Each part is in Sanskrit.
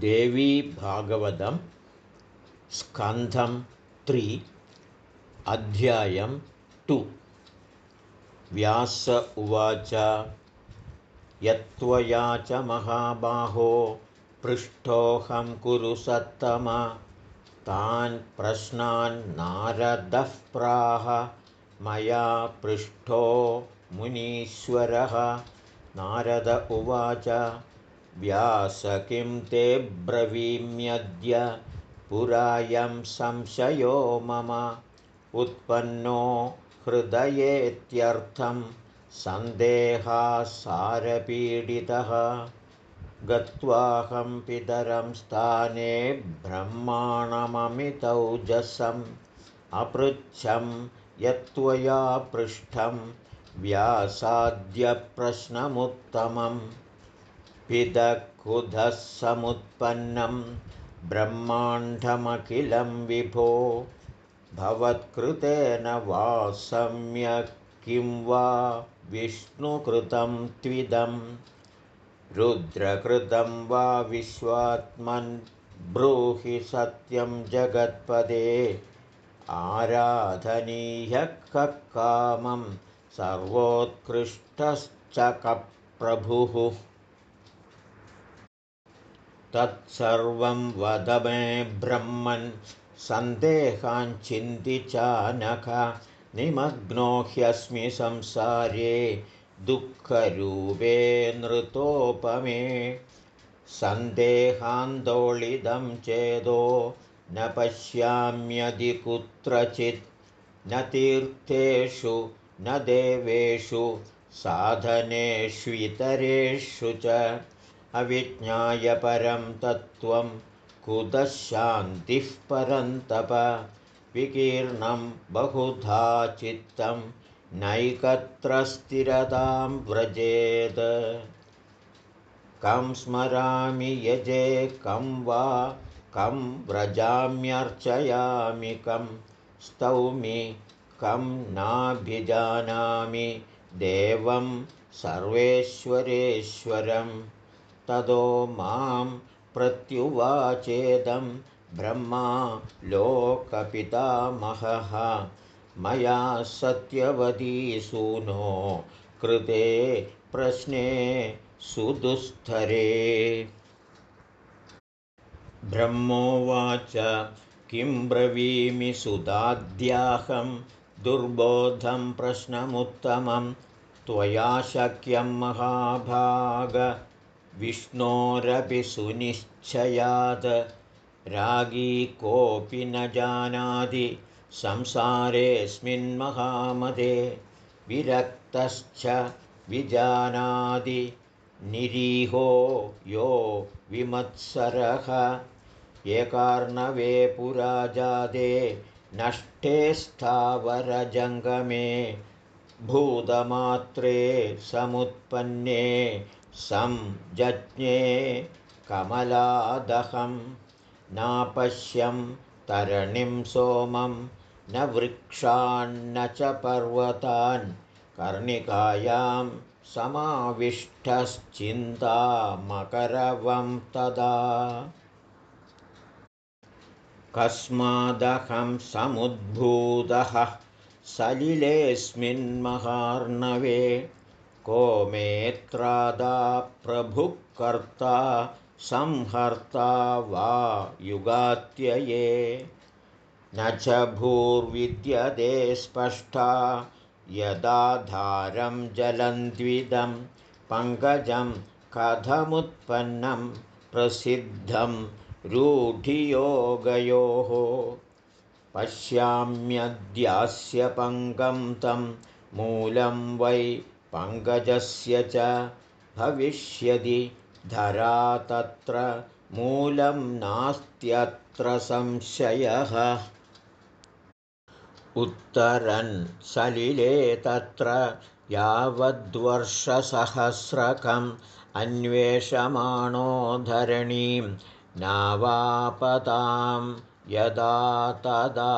देवी भागवतं स्कन्धं त्रि अध्यायं टु। व्यास उवाच यत्त्वया च महाबाहो पृष्ठोऽहं कुरु सत्तम। तान् प्रश्नान् नारदः प्राह मया पृष्ठो मुनीश्वरः। नारद उवाच व्यास किं ते ब्रवीम्यद्य? पुरायं संशयो मम। उत्पन्नो हृदयेत्यर्थं सन्देहासारपीडितः। गत्वाहं पितरं स्थाने ब्रह्माणममितौजसम्। अपृच्छं यत्त्वया पृष्ठं व्यासाद्यप्रश्नमुत्तमम् पिदकुधः समुत्पन्नं ब्रह्माण्डमखिलं विभो भवत्कृतेन वा सम्यक् किं वा विष्णुकृतं त्विदं रुद्रकृतं वा विश्वात्मन् ब्रूहि सत्यं जगत्पदे आराधनीयः कामं सर्वोत्कृष्टश्च कप्रभुः तत्सर्वं वद मे ब्रह्मन्। सन्देहाञ्चिन्ति चानख निमग्नो ह्यस्मि संसारे दुःखरूपे नृतोपमे। सन्देहान्दोलितं चेदो न पश्याम्यदि कुत्रचित्। न तीर्थेषु न देवेषु साधनेष्वितरेषु च अविज्ञाय परं तत्त्वं कुतशान्तिः परन्तप विकीर्णं बहुधा चित्तं नैकत्र स्थिरतां व्रजेत् कं स्मरामि यजे कं वा कं व्रजाम्यर्चयामि कं स्तौमि कं नाभिजानामि देवं सर्वेश्वरेश्वरम् ततो मां प्रत्युवाचेदं ब्रह्मा लोकपितामहः। मया सत्यवतीसूनो कृते प्रश्ने सुदुस्थरे ब्रह्मोवाच किं ब्रवीमि सुदाद्याहं दुर्बोधं प्रश्नमुत्तमं त्वया शक्यं महाभाग विष्णोरपि सुनिश्चयात् रागी कोऽपि न जानाति संसारेऽस्मिन्महामदे विरक्तश्च विजानाति निरीहो यो विमत्सरः एकार्णवे पुराजादे नष्टे स्थावरजङ्गमे भूतमात्रे समुत्पन्ने संजज्ञे कमलादहं नापश्यं तरणिं सोमं न वृक्षान्न च पर्वतान् कर्णिकायां समाविष्टश्चिन्तामकरवं तदा। कस्मादहं समुद्भूतः सलिलेऽस्मिन्महार्णवे को मेत्रादा प्रभुकर्ता संहर्ता वा युगात्यये। न च भूर्विद्यते स्पष्टा यदाधारं जलन्द्विदं पङ्कजं कथमुत्पन्नं प्रसिद्धं रूढियोगयोः। पश्याम्यद्यास्य पङ्गं तं मूलं वै पङ्कजस्य च भविष्यति धरा तत्र मूलं नास्त्यत्र संशयः। उत्तरन् सलिले तत्र यावद्वर्षसहस्रकम् अन्वेषमाणो धरणीं नावापतां यदा तदा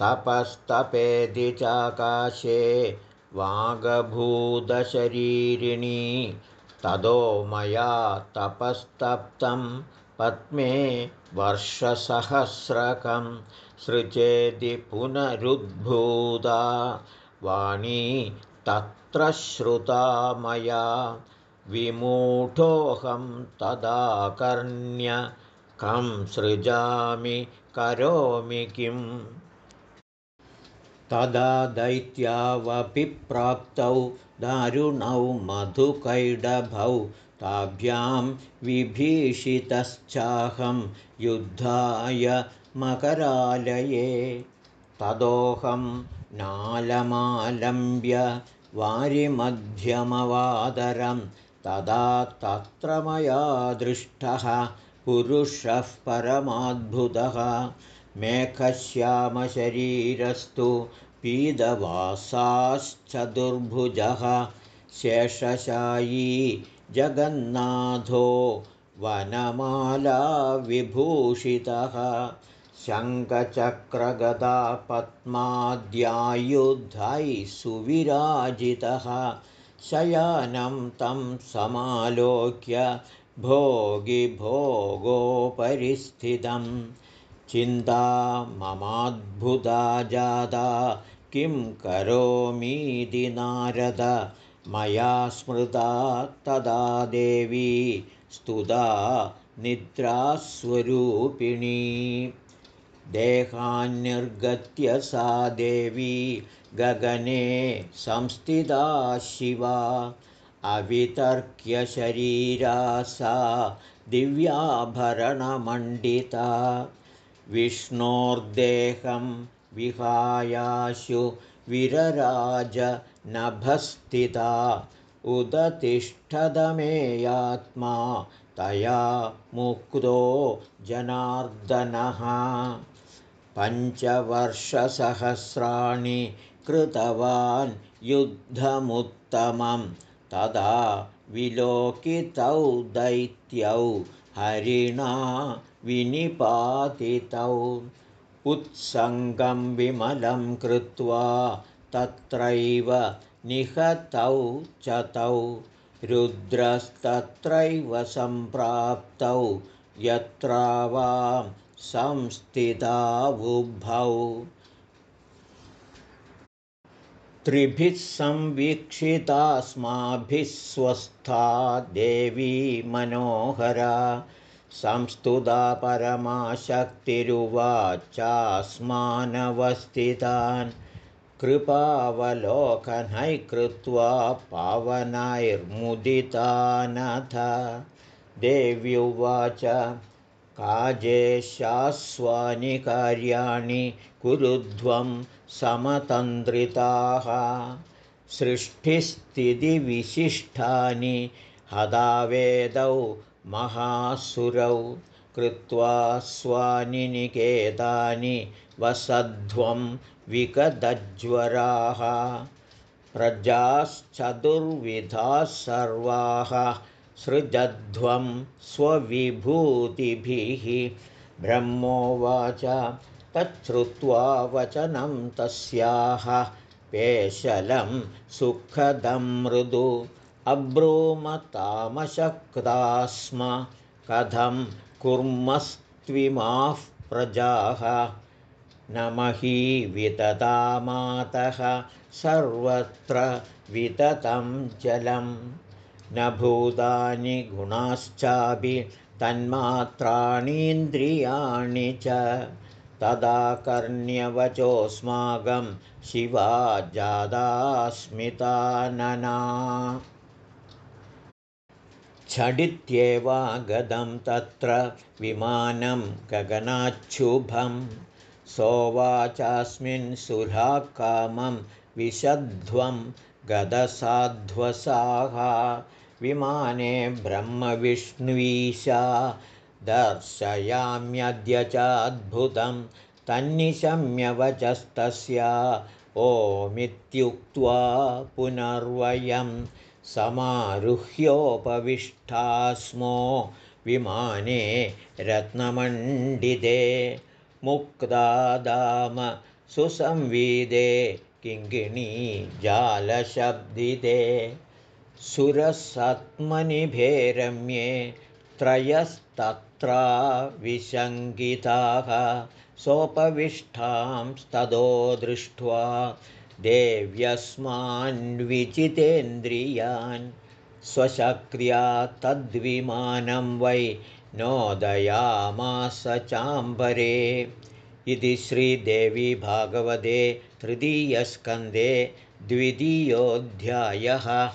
तपस्तपेदि चाकाशे वागभूतशरीरिणी ततो मया तपस्तप्तं पद्मे वर्षसहस्रकं सृजेदि पुनरुद्भूता। वाणी तत्र श्रुता मया विमूढोऽहं तदा कर्ण्य कं सृजामि करोमि किम् तदा दैत्यावपिप्राप्तौ दारुणौ मधुकैडभौ। ताभ्यां विभीषितश्चाहं युद्धाय मकरालये। तदोऽहं नालमालम्ब्य वारिमध्यमवादरं। तदा तत्र मया दृष्टः पुरुषः परमाद्भुतः मेघश्यामशरीरस्तु पीदवासाश्चतुर्भुजः शेषशायी जगन्नाथो वनमालाविभूषितः शङ्खचक्रगदा पद्माद्यायुधैः सुविराजितः शयानं तं समालोक्य भोगिभोगोपरिस्थितम् चिन्ता ममाद्भुता जाता। किं करोमीति नारद? मया स्मृता तदा देवी। स्तुता निद्रास्वरूपिणी। देहान्निर्गत्य सा देवी गगने संस्थिता शिवा। अवितर्क्यशरीरा सा दिव्याभरणमण्डिता विष्णोर्देहं विहायाशु विरराजनभस्थिता उदतिष्ठदमेयात्मा तया मुक्तो जनार्दनः। पञ्चवर्षसहस्राणि कृतवान् युद्धमुत्तमं तदा विलोकितौ दैत्यौ हरिणा विनिपातितौ। उत्सङ्गं विमलं कृत्वा तत्रैव निहतौ च तौ रुद्रस्तत्रैव सम्प्राप्तौ यत्रावां संस्थितावुभौ। त्रिभिः संवीक्षितास्माभिः स्वस्था देवी मनोहरा संस्तुता परमाशक्तिरुवाचास्मानवस्थितान् कृपावलोकनैः कृत्वा पावनैर्मुदितानथ। देव्युवाच काजेशास्वानि कार्याणि कुरुध्वं समतन्द्रिताः। सृष्टिस्थितिविशिष्टानि हदावेदौ महासुरौ कृत्वा स्वानिनिकेतानि वसध्वं विकदज्वराः। प्रजाश्चतुर्विधाः सर्वाः सृजध्वं स्वविभूतिभिः। ब्रह्मोवाच तच्छ्रुत्वा वचनं तस्याः। पेशलं सुखदं मृदु अब्रूमतामशक्ता स्म कथं कुर्मस्त्विमाः प्रजाः। न मही विततामातः सर्वत्र विततं जलं न भूतानि गुणाश्चापि तन्मात्राणीन्द्रियाणि च। तदा कर्ण्यवचोऽस्माकं शिवा जादास्मितानना झटित्येवागतं तत्र विमानं गगनाच्छुभं सोवाचास्मिन् सुराकामं विशध्वं गदसाध्वसाः विमाने ब्रह्मविष्णुवीशा दर्शयाम्यद्य चाद्भुतं तन्निशम्यवचस्तस्या ओमित्युक्त्वा पुनर्वयम् समारुह्योपविष्टा स्मो विमाने रत्नमण्डिते मुक्तादाम सुसंविदे किङ्किणी जालशब्दिते। सुरसत्मनिभेरम्ये त्रयस्तत्रा विशङ्किताः सोपविष्टांस्ततो दृष्ट्वा देव्यस्मान्विचितेन्द्रियान् स्वशक्र्या तद्विमानं वै नोदयामास चाम्बरे। इति श्रीदेवी भागवते तृतीयस्कन्धे द्वितीयोऽध्यायः